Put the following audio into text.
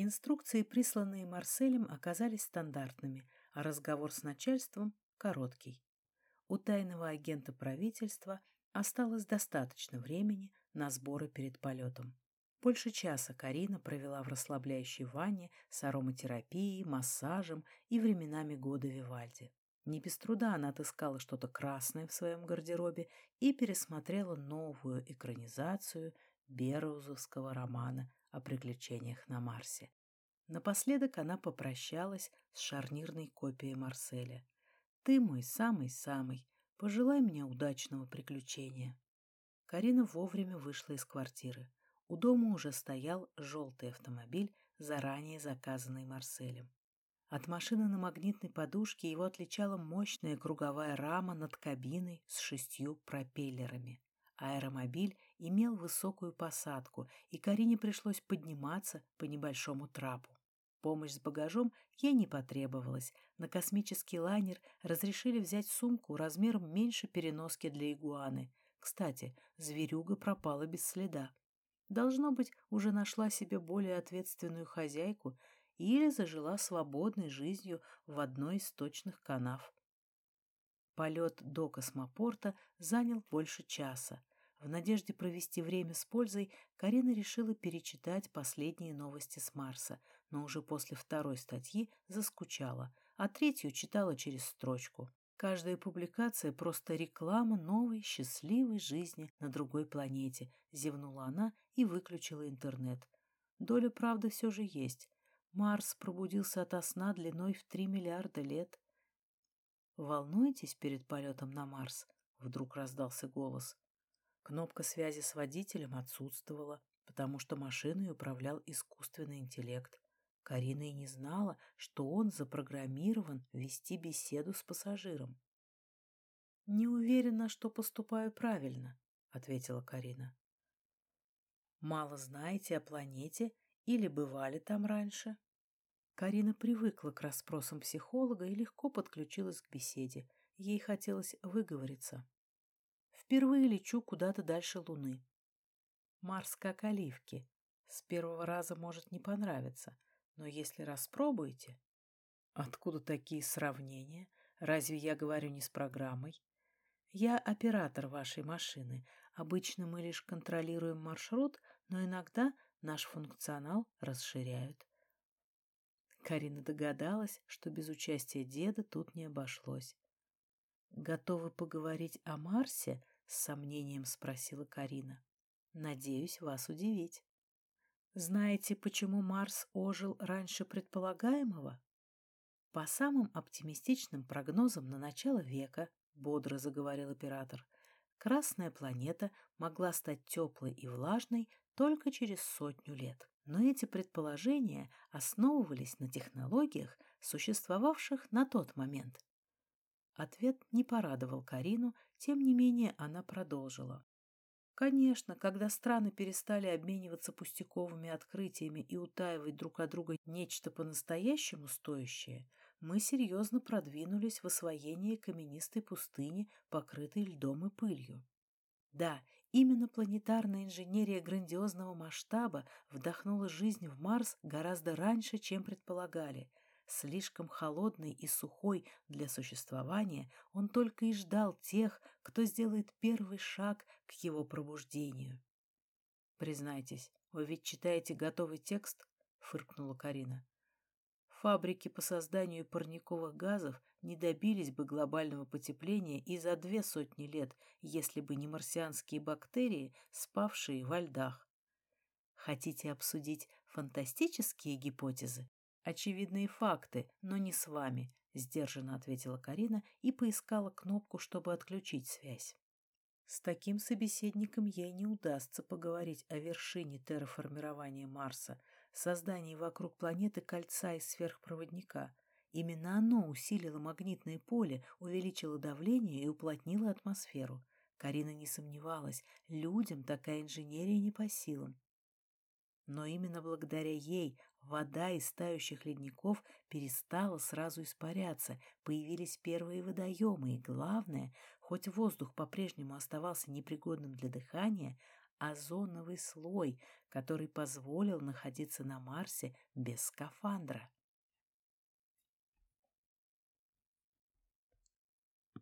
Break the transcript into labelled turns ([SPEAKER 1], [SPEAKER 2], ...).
[SPEAKER 1] Инструкции, присланные Марселем, оказались стандартными, а разговор с начальством – короткий. У тайного агента правительства осталось достаточно времени на сборы перед полетом. Больше часа Карина провела в расслабляющей ванне с ароматерапией, массажем и временами года Вивальди. Не без труда она отыскала что-то красное в своем гардеробе и пересмотрела новую экранизацию Бероузовского романа о приключениях на Марсе. Напоследок она попрощалась с шарнирной копией Марселя. «Ты мой самый-самый. Пожелай мне удачного приключения». Карина вовремя вышла из квартиры. У дома уже стоял желтый автомобиль, заранее заказанный Марселем. От машины на магнитной подушке его отличала мощная круговая рама над кабиной с шестью пропеллерами. Аэромобиль имел высокую посадку, и Карине пришлось подниматься по небольшому трапу. Помощь с багажом ей не потребовалась. На космический лайнер разрешили взять сумку размером меньше переноски для игуаны. Кстати, зверюга пропала без следа. Должно быть, уже нашла себе более ответственную хозяйку или зажила свободной жизнью в одной из точных канав. Полет до космопорта занял больше часа. В надежде провести время с пользой, Карина решила перечитать последние новости с Марса, но уже после второй статьи заскучала, а третью читала через строчку. Каждая публикация — просто реклама новой, счастливой жизни на другой планете, зевнула она и выключила интернет. Доля правды все же есть. Марс пробудился ото сна длиной в три миллиарда лет. «Волнуетесь перед полетом на Марс?» — вдруг раздался голос. Кнопка связи с водителем отсутствовала, потому что машиной управлял искусственный интеллект. Карина и не знала, что он запрограммирован вести беседу с пассажиром. «Не уверена, что поступаю правильно», — ответила Карина. «Мало знаете о планете или бывали там раньше?» Карина привыкла к расспросам психолога и легко подключилась к беседе. Ей хотелось выговориться. «Впервые лечу куда-то дальше Луны. Марс как оливки. С первого раза может не понравиться, но если распробуете... Откуда такие сравнения? Разве я говорю не с программой? Я оператор вашей машины. Обычно мы лишь контролируем маршрут, но иногда наш функционал расширяют. Карина догадалась, что без участия деда тут не обошлось. «Готовы поговорить о Марсе?» — с сомнением спросила Карина. «Надеюсь вас удивить». Знаете, почему Марс ожил раньше предполагаемого? По самым оптимистичным прогнозам на начало века, бодро заговорил оператор, Красная планета могла стать теплой и влажной только через сотню лет. Но эти предположения основывались на технологиях, существовавших на тот момент. Ответ не порадовал Карину, тем не менее она продолжила. Конечно, когда страны перестали обмениваться пустяковыми открытиями и утаивать друг от друга нечто по-настоящему стоящее, мы серьезно продвинулись в освоении каменистой пустыни, покрытой льдом и пылью. Да, именно планетарная инженерия грандиозного масштаба вдохнула жизнь в Марс гораздо раньше, чем предполагали – Слишком холодный и сухой для существования, он только и ждал тех, кто сделает первый шаг к его пробуждению. «Признайтесь, вы ведь читаете готовый текст?» — фыркнула Карина. Фабрики по созданию парниковых газов не добились бы глобального потепления и за две сотни лет, если бы не марсианские бактерии, спавшие во льдах. Хотите обсудить фантастические гипотезы? очевидные факты, но не с вами», — сдержанно ответила Карина и поискала кнопку, чтобы отключить связь. С таким собеседником ей не удастся поговорить о вершине терраформирования Марса, создании вокруг планеты кольца из сверхпроводника. Именно оно усилило магнитное поле, увеличило давление и уплотнило атмосферу. Карина не сомневалась, людям такая инженерия не по силам. Но именно благодаря ей вода из тающих ледников перестала сразу испаряться, появились первые водоемы, и главное, хоть воздух по-прежнему оставался непригодным для дыхания, озоновый слой, который позволил находиться на Марсе без скафандра.